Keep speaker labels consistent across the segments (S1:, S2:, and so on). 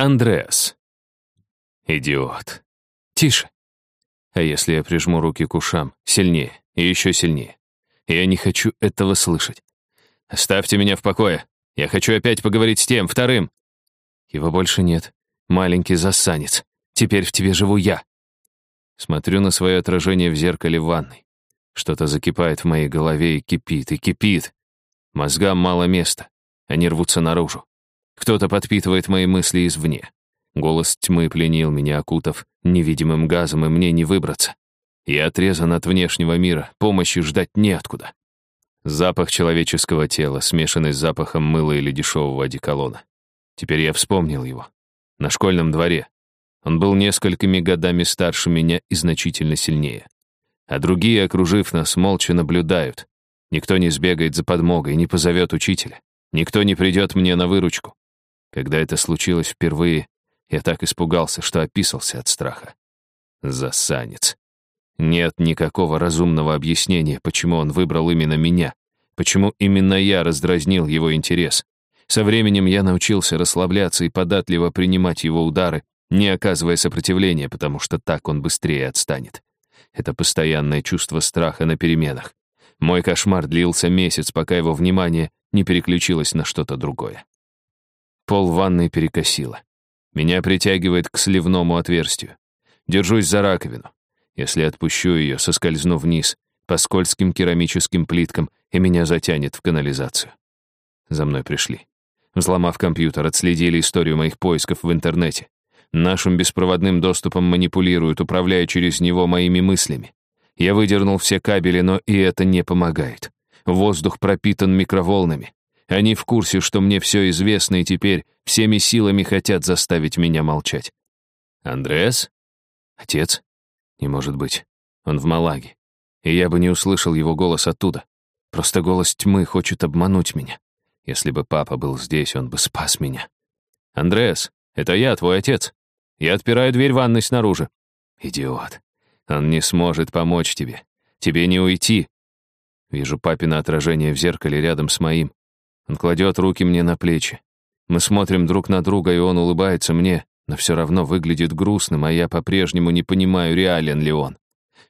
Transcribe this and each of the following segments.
S1: Андреас. Идиот. Тише. А если я прижму руки к ушам? Сильнее. И еще сильнее. Я не хочу этого слышать. Оставьте меня в покое. Я хочу опять поговорить с тем, вторым. Его больше нет. Маленький засанец. Теперь в тебе живу я. Смотрю на свое отражение в зеркале в ванной. Что-то закипает в моей голове и кипит, и кипит. Мозгам мало места. Они рвутся наружу. Кто-то подпитывает мои мысли извне. Голос тьмы пленил меня, окутав невидимым газом, и мне не выбраться. Я отрезан от внешнего мира, помощи ждать неоткуда. Запах человеческого тела, смешанный с запахом мыла или дешевого одеколона. Теперь я вспомнил его. На школьном дворе. Он был несколькими годами старше меня и значительно сильнее. А другие, окружив нас, молча наблюдают. Никто не сбегает за подмогой, не позовет учителя. Никто не придет мне на выручку. Когда это случилось впервые, я так испугался, что описался от страха. Засанец. Нет никакого разумного объяснения, почему он выбрал именно меня, почему именно я раздразнил его интерес. Со временем я научился расслабляться и податливо принимать его удары, не оказывая сопротивления, потому что так он быстрее отстанет. Это постоянное чувство страха на переменах. Мой кошмар длился месяц, пока его внимание не переключилось на что-то другое. Пол ванной перекосило. Меня притягивает к сливному отверстию. Держусь за раковину. Если отпущу ее, соскользну вниз, по скользким керамическим плиткам, и меня затянет в канализацию. За мной пришли. Взломав компьютер, отследили историю моих поисков в интернете. Нашим беспроводным доступом манипулируют, управляя через него моими мыслями. Я выдернул все кабели, но и это не помогает. Воздух пропитан микроволнами. Они в курсе, что мне все известно, и теперь всеми силами хотят заставить меня молчать. Андреас? Отец? Не может быть. Он в Малаге. И я бы не услышал его голос оттуда. Просто голос тьмы хочет обмануть меня. Если бы папа был здесь, он бы спас меня. Андреас, это я, твой отец. Я отпираю дверь ванной снаружи. Идиот. Он не сможет помочь тебе. Тебе не уйти. Вижу папина отражение в зеркале рядом с моим. Он кладет руки мне на плечи. Мы смотрим друг на друга, и он улыбается мне, но все равно выглядит грустным, а я по-прежнему не понимаю, реален ли он.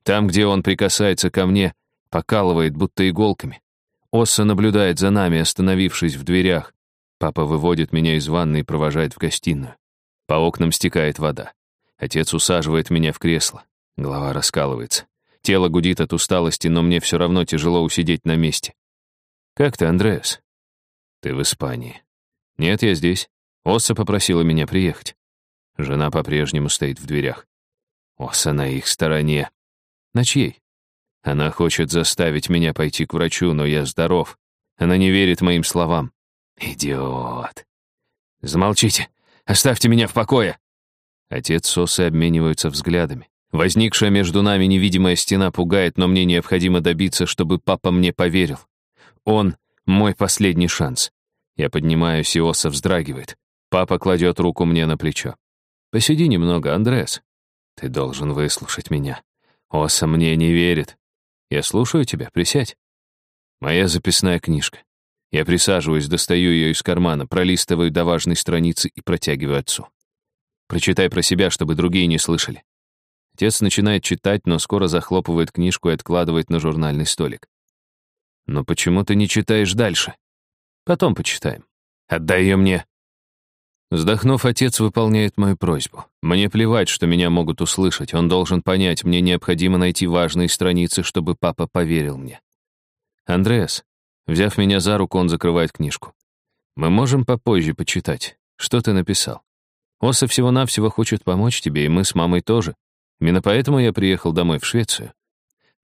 S1: Там, где он прикасается ко мне, покалывает, будто иголками. Осса наблюдает за нами, остановившись в дверях. Папа выводит меня из ванны и провожает в гостиную. По окнам стекает вода. Отец усаживает меня в кресло. Голова раскалывается. Тело гудит от усталости, но мне все равно тяжело усидеть на месте. «Как ты, Андреас?» Ты в Испании. Нет, я здесь. Оса попросила меня приехать. Жена по-прежнему стоит в дверях. Оса на их стороне. На чьей? Она хочет заставить меня пойти к врачу, но я здоров. Она не верит моим словам. Идиот. Замолчите. Оставьте меня в покое. Отец с Осой обмениваются взглядами. Возникшая между нами невидимая стена пугает, но мне необходимо добиться, чтобы папа мне поверил. Он мой последний шанс. Я поднимаюсь, и Оса вздрагивает. Папа кладет руку мне на плечо. «Посиди немного, Андреас. Ты должен выслушать меня. Оса мне не верит. Я слушаю тебя, присядь». Моя записная книжка. Я присаживаюсь, достаю ее из кармана, пролистываю до важной страницы и протягиваю отцу. Прочитай про себя, чтобы другие не слышали. Отец начинает читать, но скоро захлопывает книжку и откладывает на журнальный столик. Но почему ты не читаешь дальше? Потом почитаем. Отдай ее мне. Вздохнув, отец выполняет мою просьбу. Мне плевать, что меня могут услышать. Он должен понять, мне необходимо найти важные страницы, чтобы папа поверил мне. Андреас, взяв меня за руку, он закрывает книжку. Мы можем попозже почитать. Что ты написал? Оса всего-навсего хочет помочь тебе, и мы с мамой тоже. Именно поэтому я приехал домой в Швецию.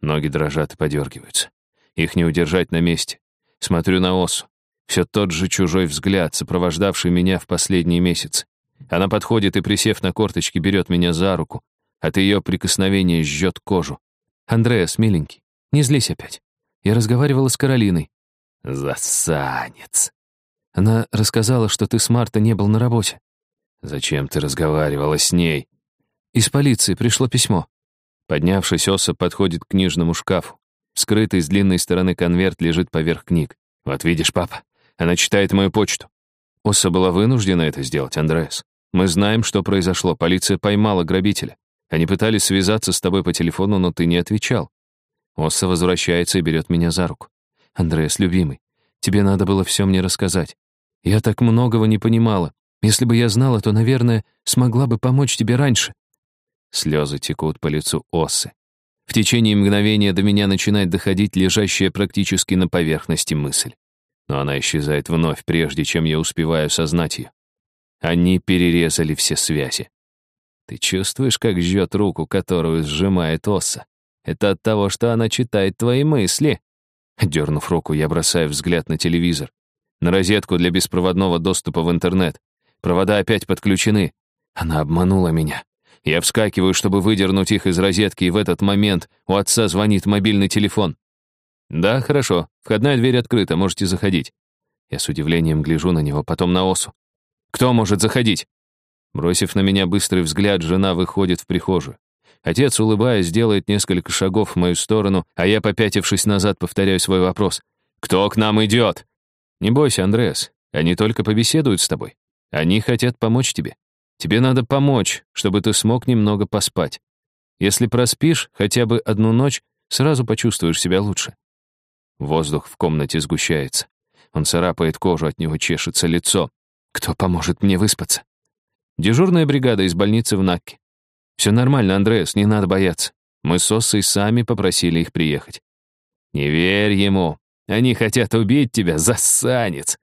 S1: Ноги дрожат и подергиваются. Их не удержать на месте. Смотрю на Осу. Все тот же чужой взгляд, сопровождавший меня в последние месяцы. Она подходит и, присев на корточки, берет меня за руку. От ее прикосновения жжет кожу. «Андреас, миленький, не злись опять. Я разговаривала с Каролиной». «Засанец!» Она рассказала, что ты с Марта не был на работе. «Зачем ты разговаривала с ней?» «Из полиции пришло письмо». Поднявшись, Оса подходит к книжному шкафу. Скрытый с длинной стороны конверт лежит поверх книг. «Вот видишь, папа, она читает мою почту». Оса была вынуждена это сделать, Андреас. Мы знаем, что произошло. Полиция поймала грабителя. Они пытались связаться с тобой по телефону, но ты не отвечал. Осса возвращается и берет меня за руку. «Андреас, любимый, тебе надо было все мне рассказать. Я так многого не понимала. Если бы я знала, то, наверное, смогла бы помочь тебе раньше». Слезы текут по лицу Осы. В течение мгновения до меня начинает доходить лежащая практически на поверхности мысль. Но она исчезает вновь, прежде чем я успеваю сознать ее. Они перерезали все связи. Ты чувствуешь, как жжет руку, которую сжимает Оса? Это от того, что она читает твои мысли. Дернув руку, я бросаю взгляд на телевизор. На розетку для беспроводного доступа в интернет. Провода опять подключены. Она обманула меня. Я вскакиваю, чтобы выдернуть их из розетки, и в этот момент у отца звонит мобильный телефон. «Да, хорошо. Входная дверь открыта, можете заходить». Я с удивлением гляжу на него, потом на Осу. «Кто может заходить?» Бросив на меня быстрый взгляд, жена выходит в прихожую. Отец, улыбаясь, делает несколько шагов в мою сторону, а я, попятившись назад, повторяю свой вопрос. «Кто к нам идет?» «Не бойся, Андреас. Они только побеседуют с тобой. Они хотят помочь тебе. Тебе надо помочь, чтобы ты смог немного поспать. Если проспишь хотя бы одну ночь, сразу почувствуешь себя лучше. Воздух в комнате сгущается. Он царапает кожу, от него чешется лицо. Кто поможет мне выспаться? Дежурная бригада из больницы в Накке. Все нормально, Андреас, не надо бояться. Мы с Оссой сами попросили их приехать. Не верь ему. Они хотят убить тебя, засанец.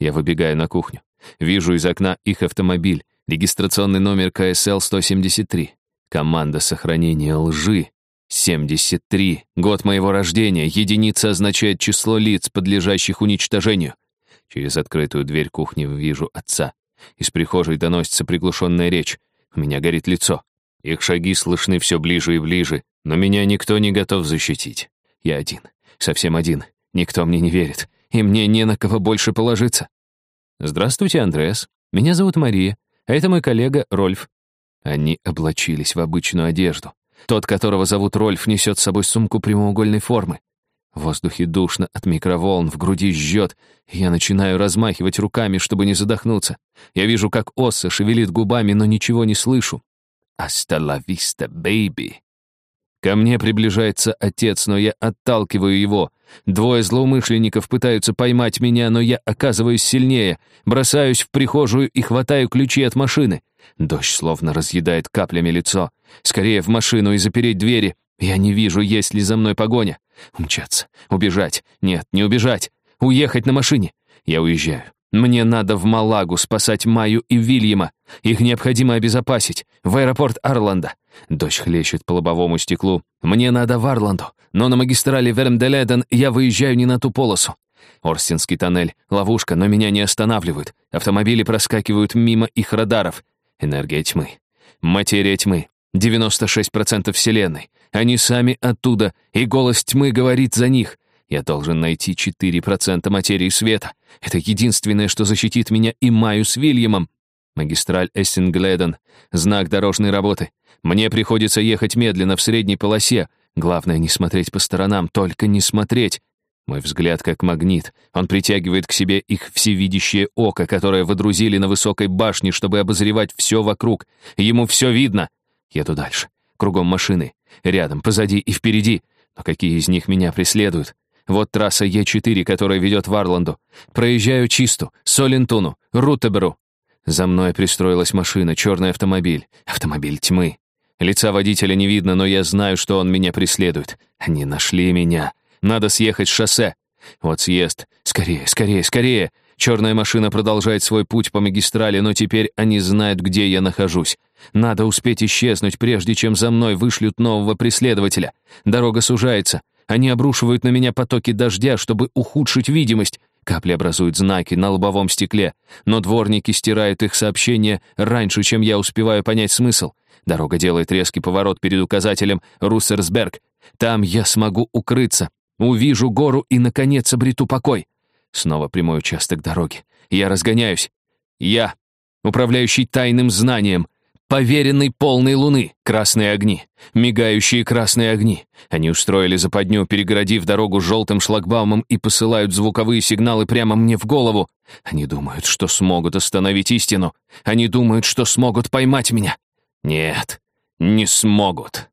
S1: Я выбегаю на кухню. Вижу из окна их автомобиль. Регистрационный номер КСЛ-173. Команда сохранения лжи. 73. Год моего рождения. Единица означает число лиц, подлежащих уничтожению. Через открытую дверь кухни вижу отца. Из прихожей доносится приглушенная речь. У меня горит лицо. Их шаги слышны все ближе и ближе, но меня никто не готов защитить. Я один. Совсем один. Никто мне не верит. И мне не на кого больше положиться. Здравствуйте, Андреас. Меня зовут Мария. Это мой коллега Рольф. Они облачились в обычную одежду. Тот, которого зовут Рольф, несет с собой сумку прямоугольной формы. В воздухе душно от микроволн, в груди жжет, я начинаю размахивать руками, чтобы не задохнуться. Я вижу, как Осса шевелит губами, но ничего не слышу. «Hasta la vista, baby!» Ко мне приближается отец, но я отталкиваю его. Двое злоумышленников пытаются поймать меня, но я оказываюсь сильнее, бросаюсь в прихожую и хватаю ключи от машины. Дождь словно разъедает каплями лицо. Скорее в машину и запереть двери. Я не вижу, есть ли за мной погоня. Умчаться, убежать. Нет, не убежать. Уехать на машине. Я уезжаю. Мне надо в Малагу спасать Маю и Вильяма. Их необходимо обезопасить. В аэропорт Арланда. Дождь хлещет по лобовому стеклу. Мне надо в Арланду. Но на магистрали Вермделеден я выезжаю не на ту полосу. Орстинский тоннель — ловушка, но меня не останавливают. Автомобили проскакивают мимо их радаров. Энергия тьмы. Материя тьмы. 96% Вселенной. Они сами оттуда, и голос тьмы говорит за них. Я должен найти 4% материи света. Это единственное, что защитит меня и Маю с Вильямом. Магистраль Эссенгледен. Знак дорожной работы. Мне приходится ехать медленно в средней полосе. Главное не смотреть по сторонам, только не смотреть. Мой взгляд как магнит. Он притягивает к себе их всевидящее око, которое водрузили на высокой башне, чтобы обозревать все вокруг. Ему все видно. Еду дальше. Кругом машины. Рядом, позади и впереди. Но какие из них меня преследуют? Вот трасса Е4, которая ведет в Арланду. Проезжаю Чисту, Солентуну, Рутеберу. За мной пристроилась машина, черный автомобиль. Автомобиль тьмы. Лица водителя не видно, но я знаю, что он меня преследует. Они нашли меня. Надо съехать с шоссе. Вот съезд. Скорее, скорее, скорее. Черная машина продолжает свой путь по магистрали, но теперь они знают, где я нахожусь. Надо успеть исчезнуть, прежде чем за мной вышлют нового преследователя. Дорога сужается. Они обрушивают на меня потоки дождя, чтобы ухудшить видимость. Капли образуют знаки на лобовом стекле, но дворники стирают их сообщения раньше, чем я успеваю понять смысл. Дорога делает резкий поворот перед указателем Руссерсберг. Там я смогу укрыться. Увижу гору и, наконец, обрету покой. Снова прямой участок дороги. Я разгоняюсь. Я, управляющий тайным знанием, поверенный полной луны, красные огни, мигающие красные огни. Они устроили западню, перегородив дорогу желтым шлагбаумом и посылают звуковые сигналы прямо мне в голову. Они думают, что смогут остановить истину. Они думают, что смогут поймать меня. Нет, не смогут.